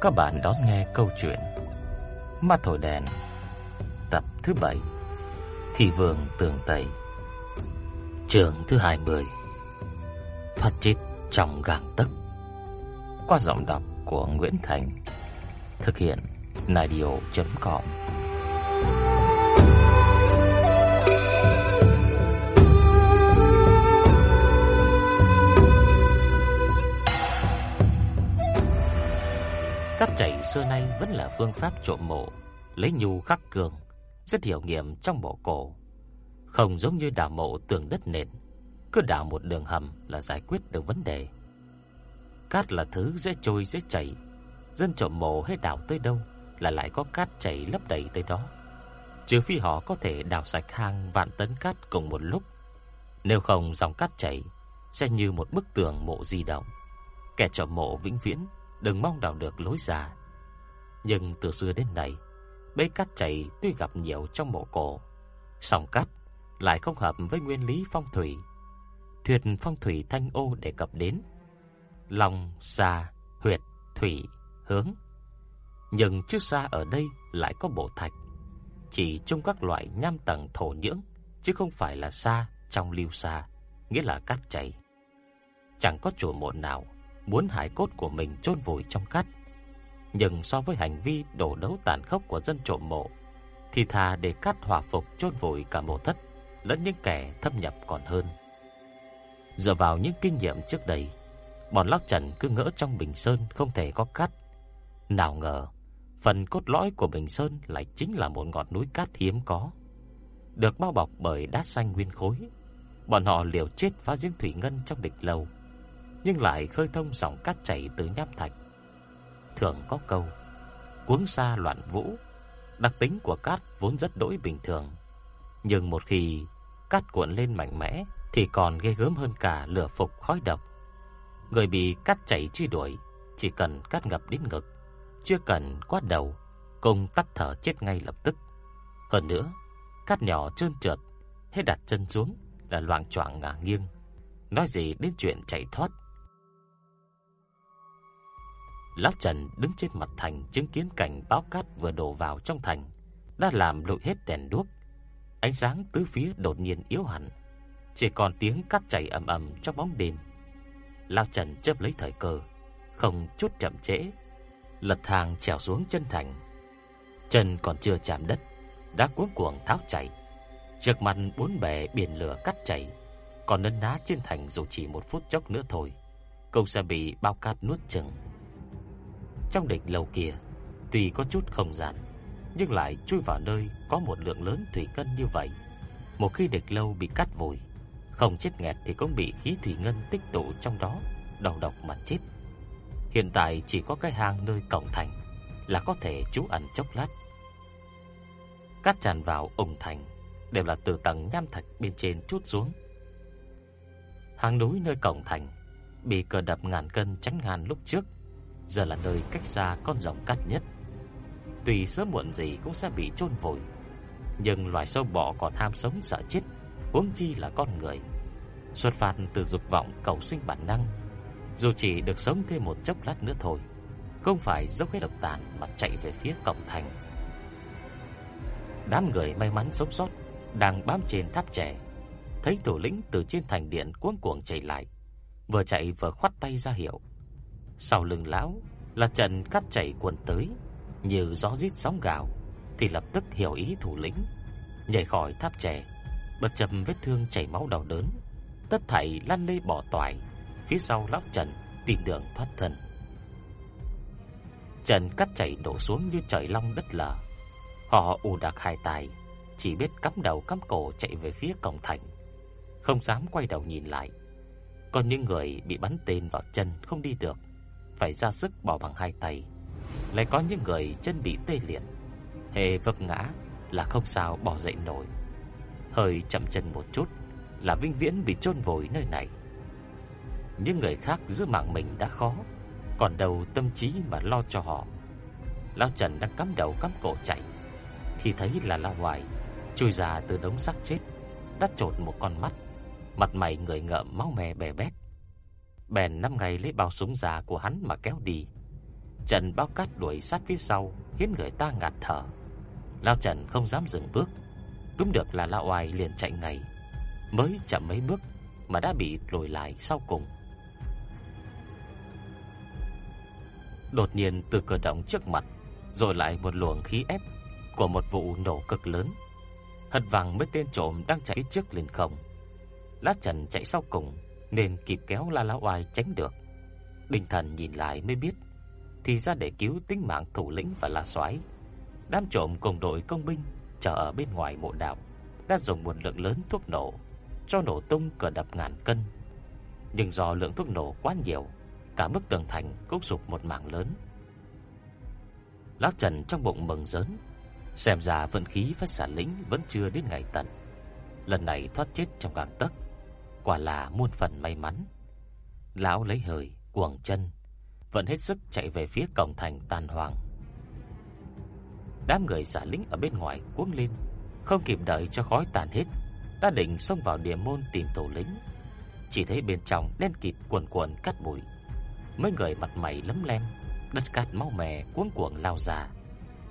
các bạn đón nghe câu chuyện Mắt thổi đèn, Tập thứ 7 Thị vương tường Tây Trường thứ 20 Thoát chết trong gàng tấc. Qua giọng đọc của Nguyễn Thành, Thực hiện Nadio.com xưa nay vẫn là phương pháp trộm mộ, lấy nhu khắc cường, rất hiểu nghiệm trong mộ cổ. Không giống như đào mộ tường đất nền, cứ đào một đường hầm là giải quyết được vấn đề. Cát là thứ dễ trôi dễ chảy, dân trộm mộ hay đào tới đâu là lại có cát chảy lấp đầy tới đó. Trừ phi họ có thể đào sạch hàng vạn tấn cát cùng một lúc, nếu không dòng cát chảy sẽ như một bức tường mộ di động. Kẻ trộm mộ vĩnh viễn đừng mong đào được lối ra. Nhưng từ xưa đến nay, bế cát chảy tuy gặp nhiều trong mộ cổ, song cát lại không hợp với nguyên lý phong thủy. Thuyết phong thủy thanh ô đề cập đến lòng, xa, huyệt, thủy, hướng. Nhưng chữ xa ở đây lại có bộ thạch, chỉ trong các loại nham tầng thổ nhưỡng, chứ không phải là xa trong lưu xa, nghĩa là cát chảy. Chẳng có chùa mộ nào muốn hải cốt của mình chôn vùi trong cát. Nhưng so với hành vi đổ đấu tàn khốc của dân trộm mộ, thì thà để cắt hòa phục chôn vùi cả mộ thất lẫn những kẻ thâm nhập còn hơn. Dựa vào những kinh nghiệm trước đây, bọn Lóc Trần cứ ngỡ trong Bình Sơn không thể có cát. Nào ngờ, phần cốt lõi của Bình Sơn lại chính là một ngọn núi cát hiếm có, được bao bọc bởi đá xanh nguyên khối. Bọn họ liều chết phá giếng thủy ngân trong địch lâu, nhưng lại khơi thông dòng cát chảy từ nham thạch. Thường có câu, cuống xa loạn vũ, đặc tính của cát vốn rất đỗi bình thường, nhưng một khi cát cuộn lên mạnh mẽ thì còn ghê gớm hơn cả lửa phục khói độc. Người bị cát chảy truy đuổi chỉ cần cát ngập đến ngực, chưa cần quát đầu, cùng tắt thở chết ngay lập tức. Hơn nữa, cát nhỏ trơn trượt, hết đặt chân xuống là loạn choạng ngả nghiêng. Nói gì đến chuyện chạy thoát Lão Trần đứng trên mặt thành chứng kiến cảnh báo cát vừa đổ vào trong thành, đã làm lụi hết đèn đuốc. Ánh sáng tứ phía đột nhiên yếu hẳn, chỉ còn tiếng cát chảy ầm ầm trong bóng đêm. Lão Trần chớp lấy thời cơ, không chút chậm trễ, lật thang trèo xuống chân thành. Chân còn chưa chạm đất, đã cuống cuồng tháo chạy. Trước mặt bốn bề biển lửa cát chảy, còn nấn ná trên thành dù chỉ một phút chốc nữa thôi, cũng sẽ bị bao cát nuốt chừng. Trong đỉnh lâu kia, tuy có chút không gian, nhưng lại chui vào nơi có một lượng lớn thủy ngân như vậy. Một khi địch lâu bị cắt vùi, không chết nghẹt thì cũng bị khí thủy ngân tích tụ trong đó, đầu độc mà chết. Hiện tại chỉ có cái hang nơi cổng thành là có thể trú ẩn chốc lát. Cát tràn vào ủng thành đều là từ tầng nham thạch bên trên chút xuống. Hang núi nơi cổng thành bị cờ đập ngàn cân tránh ngàn lúc trước giờ là nơi cách xa con rồng cắt nhất. tùy sớm muộn gì cũng sẽ bị chôn vùi, nhưng loài sâu bọ còn ham sống sợ chết, huống chi là con người. Xuất phát từ dục vọng cầu sinh bản năng, dù chỉ được sống thêm một chốc lát nữa thôi, không phải dốc hết độc tàn mà chạy về phía cổng thành. Đám người may mắn sống sót đang bám trên tháp trẻ, thấy thủ lĩnh từ trên thành điện cuống cuồng chạy lại, vừa chạy vừa khoát tay ra hiệu. Sau lưng lão là trận cắt chảy cuồn tới, như gió rít sóng gào, thì lập tức hiểu ý thủ lĩnh, nhảy khỏi tháp chè, bất chấp vết thương chảy máu đau đớn, tất thảy lăn lê bỏ toại, phía sau lão Trần tìm đường thoát thân. Trần cắt chảy đổ xuống như trời long đất lở. Họ ù đặc hai tài, chỉ biết cắm đầu cắm cổ chạy về phía cổng thành, không dám quay đầu nhìn lại. Còn những người bị bắn tên vào chân không đi được, phải ra sức bỏ bằng hai tay. Lại có những người chân bị tê liệt, hề vấp ngã là không sao bỏ dậy nổi. Hơi chậm chân một chút là vinh viễn bị chôn vùi nơi này. Những người khác giữ mạng mình đã khó, còn đầu tâm trí mà lo cho họ. Lão Trần đang cắm đầu cắm cổ chạy, thì thấy là Lão Hoài chui ra từ đống xác chết, đã trột một con mắt, mặt mày người ngợm máu me bè bét bèn năm ngày lấy bao súng già của hắn mà kéo đi. Trần bao cát đuổi sát phía sau, khiến người ta ngạt thở. Lão Trần không dám dừng bước, túm được là lão oai liền chạy ngay. Mới chậm mấy bước mà đã bị lùi lại sau cùng. Đột nhiên từ cửa động trước mặt, rồi lại một luồng khí ép của một vụ nổ cực lớn. Hất vàng mấy tên trộm đang chạy trước lên không. Lát Trần chạy sau cùng nên kịp kéo La Lão Oai tránh được. bình Thần nhìn lại mới biết, thì ra để cứu tính mạng thủ lĩnh và La Soái, đám trộm cùng đội công binh chờ ở bên ngoài mộ đạo đã dùng một lượng lớn thuốc nổ cho nổ tung cửa đập ngàn cân. Nhưng do lượng thuốc nổ quá nhiều, cả bức tường thành cũng sụp một mảng lớn. Lão Trần trong bụng mừng rớn, xem ra vận khí với xả lĩnh vẫn chưa đến ngày tận. Lần này thoát chết trong gang tấc, quả là muôn phần may mắn. Lão lấy hơi, cuồng chân, vẫn hết sức chạy về phía cổng thành tàn hoàng. Đám người giả lính ở bên ngoài cuống lên, không kịp đợi cho khói tàn hết, ta định xông vào địa môn tìm tổ lính. Chỉ thấy bên trong đen kịt cuồn cuộn cát bụi. Mấy người mặt mày lấm lem, đất cát mau mè cuống cuồng lao ra.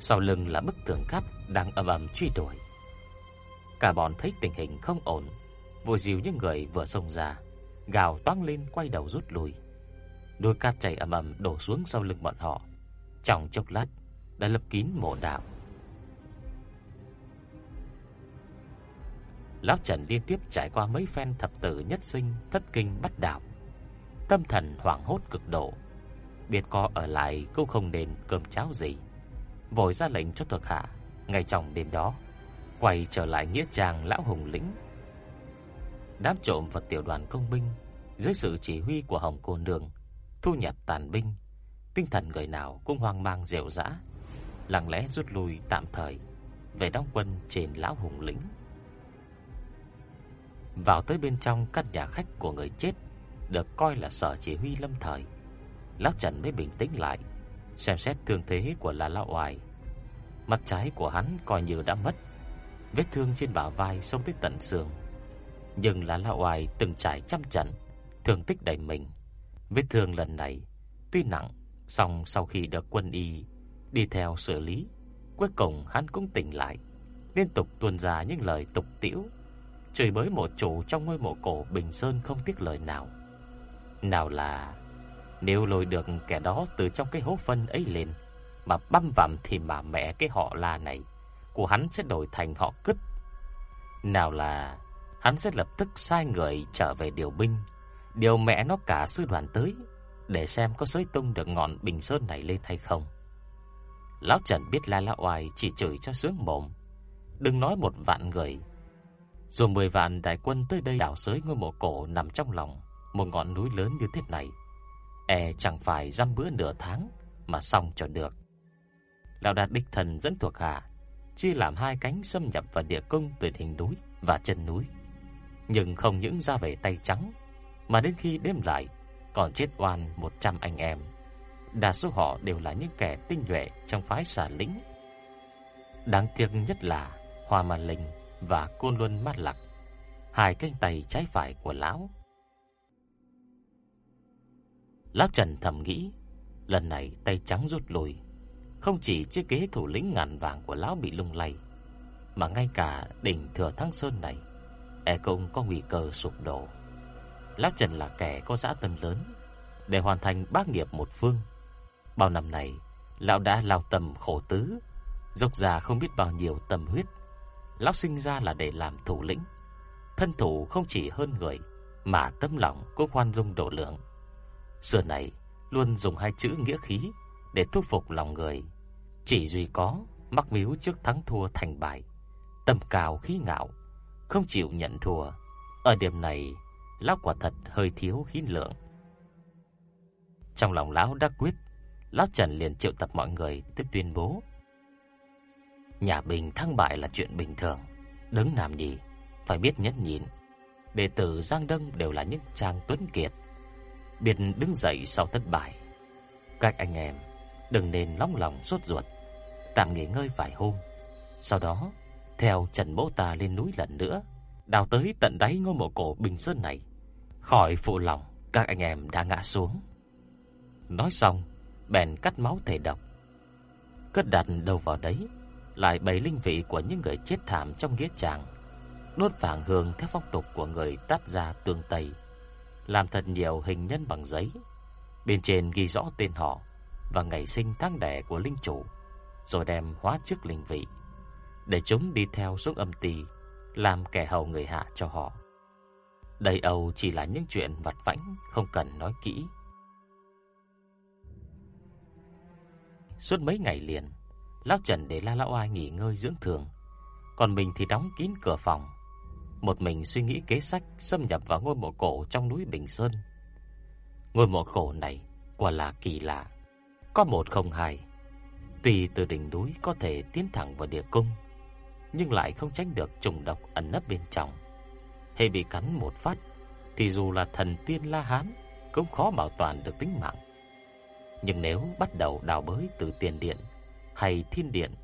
Sau lưng là bức tường cát đang ầm ầm truy đuổi. Cả bọn thấy tình hình không ổn, vội dìu những người vừa xông ra, gào toáng lên quay đầu rút lui. Đôi cát chảy ầm ầm đổ xuống sau lưng bọn họ. Trong chốc lát đã lấp kín mộ đạo. Lão Trần liên tiếp trải qua mấy phen thập tử nhất sinh, thất kinh bắt đạo. Tâm thần hoảng hốt cực độ, biết có ở lại cũng không nên cơm cháo gì. Vội ra lệnh cho thuộc hạ, ngay trong đêm đó, quay trở lại nghĩa trang lão hùng lĩnh. Đám trộm và tiểu đoàn công binh dưới sự chỉ huy của Hồng cô nương thu nhập tàn binh, tinh thần người nào cũng hoang mang dẻo dã lặng lẽ rút lui tạm thời về đóng quân trên lão hùng lĩnh. Vào tới bên trong căn nhà khách của người chết, được coi là sở chỉ huy lâm thời. Lão Trần mới bình tĩnh lại, xem xét thương thế của là lão oai. Mặt trái của hắn coi như đã mất, vết thương trên bả vai sông tới tận xương. Nhưng là lão oai từng trải trăm trận, thương tích đầy mình. Vết thương lần này tuy nặng, song sau khi được quân y đi theo xử lý, cuối cùng hắn cũng tỉnh lại, liên tục tuôn ra những lời tục tiễu chửi bới một chủ trong ngôi mộ cổ Bình Sơn không tiếc lời nào. Nào là nếu lôi được kẻ đó từ trong cái hố phân ấy lên mà băm vằm thì mà mẹ cái họ La này của hắn sẽ đổi thành họ Cứt. Nào là hắn sẽ lập tức sai người trở về điều binh Điều mẹ nó cả sư đoàn tới, Để xem có xới tung được ngọn bình sơn này lên hay không. Lão Trần biết La La Oai chỉ chửi cho sướng mồm. Đừng nói một vạn người. Dù mười vạn đại quân tới đây đảo sới ngôi mộ cổ nằm trong lòng Một ngọn núi lớn như thế này E chẳng phải dăm bữa nửa tháng Mà xong cho được. Lão Đạt đích thần dẫn thuộc hạ, Chia làm hai cánh xâm nhập vào địa cung từ đỉnh núi và chân núi. Nhưng không những ra về tay trắng mà đến khi đêm lại còn chết oan 100 anh em. Đa số họ đều là những kẻ tinh nhuệ trong phái xà lính. Đáng tiếc nhất là Hoa Màn Linh và Côn Luân Mát Lạc, hai cánh tay trái phải của lão. Lão Trần thầm nghĩ, lần này tay trắng rút lui, không chỉ chiếc ghế thủ lĩnh ngàn vàng của lão bị lung lay, mà ngay cả đỉnh Thừa Thăng Sơn này, e công có nguy cơ sụp đổ. Lão Trần là kẻ có dã tâm lớn để hoàn thành bác nghiệp một phương. Bao năm này, lão đã lao tâm khổ tứ, dốc ra không biết bao nhiêu tâm huyết. Lão sinh ra là để làm thủ lĩnh, thân thủ không chỉ hơn người mà tâm lòng cũng khoan dung độ lượng. Xưa này luôn dùng hai chữ nghĩa khí để thuyết phục lòng người, chỉ duy có mắc miếu trước thắng thua thành bại, tâm cao khí ngạo, không chịu nhận thua. Ở điểm này, lão quả thật hơi thiếu khí lượng. Trong lòng lão đã quyết, lão Trần liền triệu tập mọi người tức tuyên bố. Nhà Bình thăng bại là chuyện bình thường, đứng làm gì phải biết nhẫn nhịn. Đệ tử Giang Đông đều là những trang tuấn kiệt, biệt đứng dậy sau thất bại. Các anh em đừng nên nóng lòng sốt ruột, tạm nghỉ ngơi vài hôm. Sau đó, theo Trần Mỗ ta lên núi lần nữa, đào tới tận đáy ngôi mộ cổ Bình Sơn này, khỏi phụ lòng các anh em đã ngã xuống. Nói xong, bèn cắt máu thể độc. Cất đặt đầu vào đấy, lại bày linh vị của những người chết thảm trong nghĩa tràng, đốt vàng hương theo phong tục của người tát gia tương Tây, làm thật nhiều hình nhân bằng giấy, bên trên ghi rõ tên họ và ngày sinh tháng đẻ của linh chủ, rồi đem hóa trước linh vị, để chúng đi theo xuống âm ty, làm kẻ hầu người hạ cho họ. Đây Âu chỉ là những chuyện vặt vãnh, không cần nói kỹ. Suốt mấy ngày liền, Lão Trần để La Lão Ai nghỉ ngơi dưỡng thường, còn mình thì đóng kín cửa phòng, một mình suy nghĩ kế sách xâm nhập vào ngôi mộ cổ trong núi Bình Sơn. Ngôi mộ cổ này quả là kỳ lạ, có một không hai. Tuy từ đỉnh núi có thể tiến thẳng vào địa cung, nhưng lại không tránh được trùng độc ẩn nấp bên trong. hay bị cắn một phát thì dù là thần tiên La Hán cũng khó bảo toàn được tính mạng. Nhưng nếu bắt đầu đào bới từ tiền điện hay thiên điện,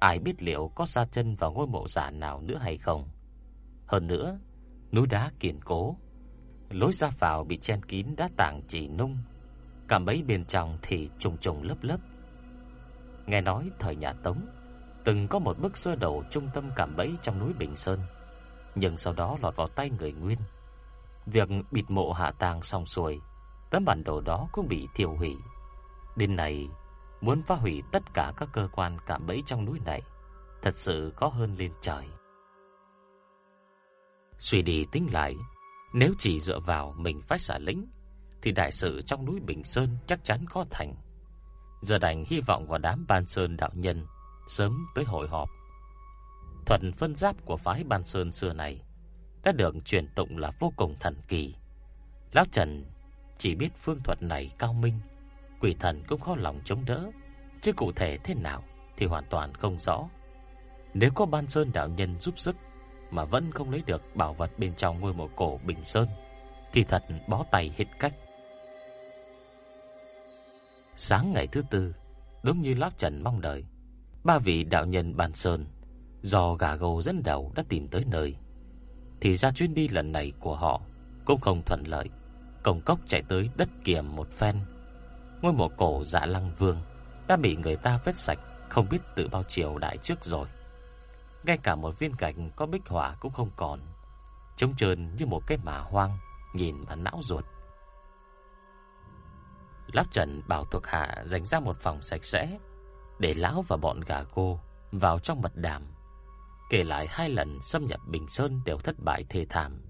ai biết liệu có sa chân vào ngôi mộ giả nào nữa hay không. Hơn nữa, núi đá kiên cố, lối ra vào bị chen kín đá tảng chỉ nung, cả mấy bên trong thì trùng trùng lớp lớp. Nghe nói thời nhà Tống từng có một bức sơ đồ trung tâm cảm bẫy trong núi Bình Sơn, nhưng sau đó lọt vào tay người Nguyên. Việc bịt mộ hạ tang xong xuôi, tấm bản đồ đó cũng bị thiêu hủy. Đến này, muốn phá hủy tất cả các cơ quan cảm bẫy trong núi này, thật sự có hơn lên trời. Suy đi tính lại, nếu chỉ dựa vào mình phải xả lính, thì đại sự trong núi Bình Sơn chắc chắn khó thành. Giờ đành hy vọng vào đám Ban Sơn đạo nhân sớm tới hội họp. Thuật phân giáp của phái Ban Sơn xưa này đã được truyền tụng là vô cùng thần kỳ. Lão Trần chỉ biết phương thuật này cao minh, quỷ thần cũng khó lòng chống đỡ, chứ cụ thể thế nào thì hoàn toàn không rõ. Nếu có Ban Sơn đạo nhân giúp sức mà vẫn không lấy được bảo vật bên trong ngôi mộ cổ Bình Sơn thì thật bó tay hết cách. Sáng ngày thứ tư, đúng như Lão Trần mong đợi, ba vị đạo nhân Ban Sơn do gà gô dẫn đầu đã tìm tới nơi. Thì ra chuyến đi lần này của họ cũng không thuận lợi, Cổng cốc chạy tới đất kiềm một phen. Ngôi mộ cổ Dạ Lăng Vương đã bị người ta vết sạch, không biết từ bao chiều đại trước rồi. Ngay cả một viên gạch có bích hỏa cũng không còn, trống trơn như một cái mả hoang, nhìn mà não ruột. Lão Trần bảo thuộc hạ dành ra một phòng sạch sẽ để lão và bọn gà cô vào trong mật đàm, kể lại hai lần xâm nhập Bình Sơn đều thất bại thê thảm.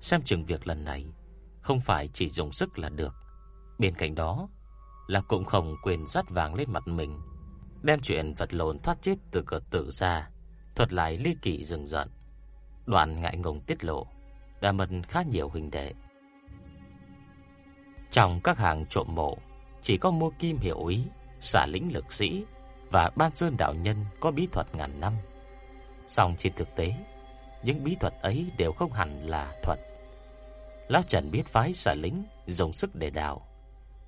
Xem chừng việc lần này không phải chỉ dùng sức là được. Bên cạnh đó là cũng không quên dắt vàng lên mặt mình, đem chuyện vật lộn thoát chết từ cửa tử ra, thuật lại ly kỳ rừng rợn. đoàn ngại ngùng tiết lộ, đã mất khá nhiều huynh đệ. Trong các hàng trộm mộ, chỉ có mua kim hiểu ý, xả lĩnh lực sĩ và ban sơn đạo nhân có bí thuật ngàn năm. Song trên thực tế, những bí thuật ấy đều không hẳn là thuật. Lão Trần biết phái xả lính dùng sức để đào,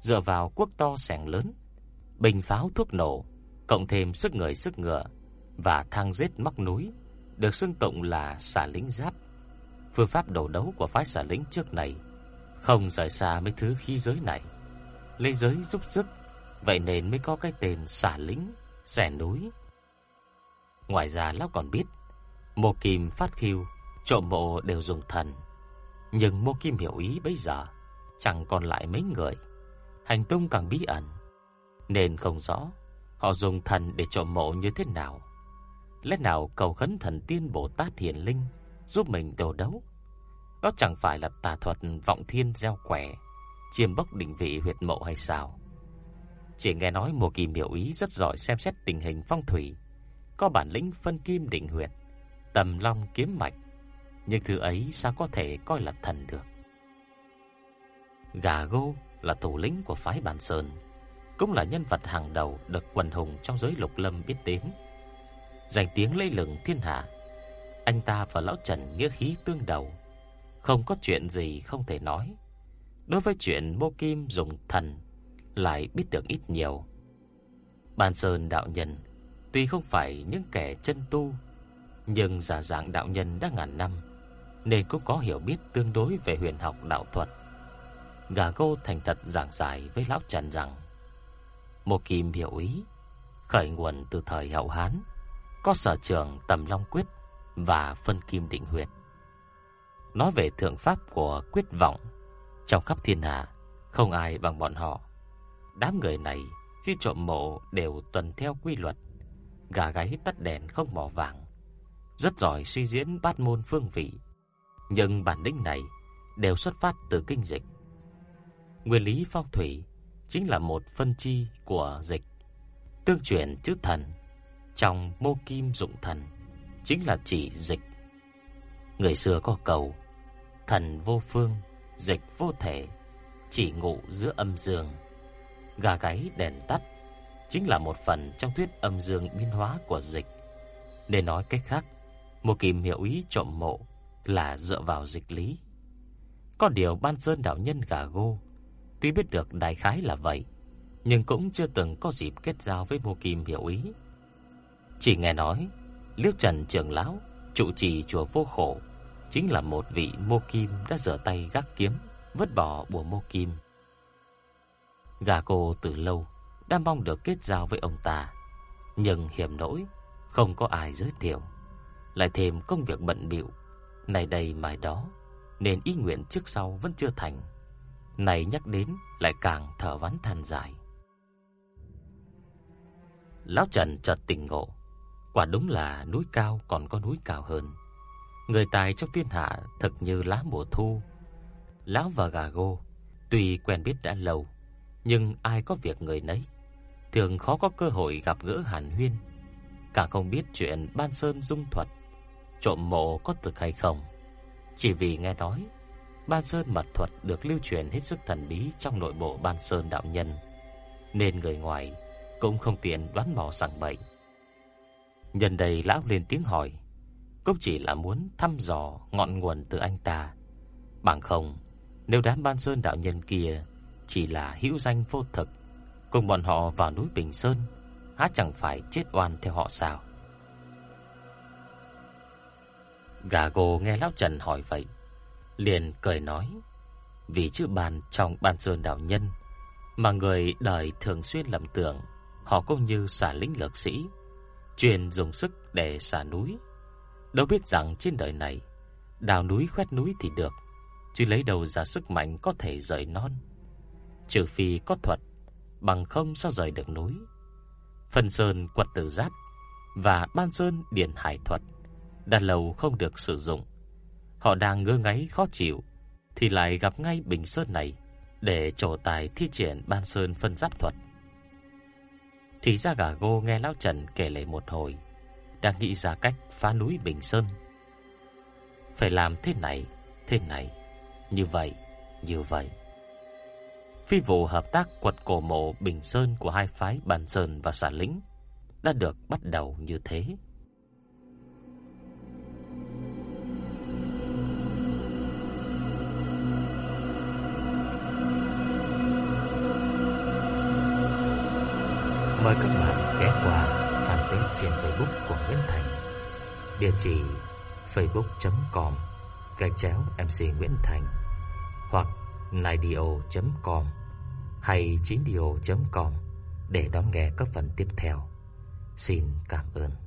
dựa vào quốc to sẻng lớn, bình pháo thuốc nổ, cộng thêm sức người sức ngựa và thang giết móc núi, được xưng tụng là xả lính giáp. Phương pháp đầu đấu của phái xả lính trước này không rời xa mấy thứ khí giới này. Lấy giới giúp sức, vậy nên mới có cái tên xả lính, xẻ núi. Ngoài ra lão còn biết, Mộ kim phát khiêu, trộm mộ đều dùng thần. Nhưng Mộ kim hiểu ý bây giờ, chẳng còn lại mấy người. Hành tung càng bí ẩn, nên không rõ họ dùng thần để trộm mộ như thế nào. Lẽ nào cầu khấn thần tiên Bồ Tát Hiền Linh giúp mình đồ đấu? Đó chẳng phải là tà thuật vọng thiên gieo quẻ, chiêm bốc định vị huyệt mộ hay sao? Chỉ nghe nói Mộ Kỳ Miểu Ý rất giỏi xem xét tình hình phong thủy, có bản lĩnh phân kim định huyệt, tầm long kiếm mạch, nhưng thứ ấy sao có thể coi là thần được? Gà Gô là thủ lĩnh của phái Bản Sơn, cũng là nhân vật hàng đầu được quần hùng trong giới lục lâm biết đến. Danh tiếng lây lừng thiên hạ, anh ta và lão Trần nghĩa khí tương đầu, không có chuyện gì không thể nói. Đối với chuyện Mộ Kim dùng thần lại biết được ít nhiều. Ban Sơn đạo nhân tuy không phải những kẻ chân tu, nhưng giả dạng đạo nhân đã ngàn năm nên cũng có hiểu biết tương đối về huyền học đạo thuật. Gà cô thành thật giảng giải với lão Trần rằng Một kim hiểu ý, khởi nguồn từ thời hậu Hán, có sở trường tầm long quyết và phân kim định huyệt. Nói về thượng pháp của quyết vọng, trong khắp thiên hạ, không ai bằng bọn họ. Đám người này khi trộm mộ đều tuần theo quy luật, gà gáy tắt đèn không mỏ vàng, rất giỏi suy diễn bát môn phương vị. Nhưng bản lĩnh này đều xuất phát từ kinh dịch. Nguyên lý phong thủy chính là một phân chi của dịch. Tương truyền chữ thần trong mô kim dụng thần chính là chỉ dịch. Người xưa có cầu thần vô phương, dịch vô thể, chỉ ngụ giữa âm dương. Gà gáy đèn tắt chính là một phần trong thuyết âm dương biến hóa của dịch. Để nói cách khác, một kim hiệu ý trộm mộ là dựa vào dịch lý. Có điều Ban Sơn đạo nhân gà gô, tuy biết được đại khái là vậy, nhưng cũng chưa từng có dịp kết giao với Mộ Kim hiểu ý. Chỉ nghe nói, Liễu Trần trưởng lão trụ trì chùa Vô Khổ chính là một vị Mộ Kim đã rửa tay gác kiếm, vứt bỏ bùa Mộ Kim. Gà cô từ lâu đã mong được kết giao với ông ta, nhưng hiểm nỗi không có ai giới thiệu, lại thêm công việc bận bịu, này đây mai đó, nên ý nguyện trước sau vẫn chưa thành. Này nhắc đến lại càng thở vắn than dài. Lão Trần chợt tỉnh ngộ, quả đúng là núi cao còn có núi cao hơn. Người tài trong thiên hạ thật như lá mùa thu. Lão và gà gô tuy quen biết đã lâu, nhưng ai có việc người nấy, thường khó có cơ hội gặp gỡ Hàn Huyên, cả không biết chuyện Ban Sơn dung thuật, trộm mộ có thực hay không. Chỉ vì nghe nói, Ban Sơn mật thuật được lưu truyền hết sức thần bí trong nội bộ Ban Sơn đạo nhân, nên người ngoài cũng không tiện đoán mò sằng bậy. Nhân đây lão lên tiếng hỏi, cũng chỉ là muốn thăm dò ngọn nguồn từ anh ta. Bằng không, nếu đám Ban Sơn đạo nhân kia chỉ là hữu danh vô thực, cùng bọn họ vào núi Bình Sơn, há chẳng phải chết oan theo họ sao? Gà gồ nghe lão Trần hỏi vậy, liền cười nói, vì chữ bàn trong Ban Sơn đạo nhân mà người đời thường xuyên lầm tưởng họ cũng như xả lính lược sĩ, truyền dùng sức để xả núi. Đâu biết rằng trên đời này, đào núi khoét núi thì được, chứ lấy đầu ra sức mạnh có thể rời non. Trừ phi có thuật, bằng không sao rời được núi. Phần sơn quật tử giáp và ban sơn điển hải thuật đã lâu không được sử dụng. Họ đang ngơ ngáy khó chịu thì lại gặp ngay Bình Sơn này để trổ tài thi triển ban sơn phân giáp thuật. Thì ra gà gô nghe lão Trần kể lại một hồi, đang nghĩ ra cách phá núi Bình Sơn. Phải làm thế này, thế này, như vậy, như vậy. Phi vụ hợp tác quật cổ mộ Bình Sơn của hai phái Bàn Sơn và Xà Lĩnh đã được bắt đầu như thế. Mời các bạn ghé qua fanpage trên Facebook của Nguyễn Thành. Địa chỉ facebook.com gạch chéo MC Nguyễn Thành, hoặc naidio.com hay 9dio.com để đón nghe các phần tiếp theo. Xin cảm ơn.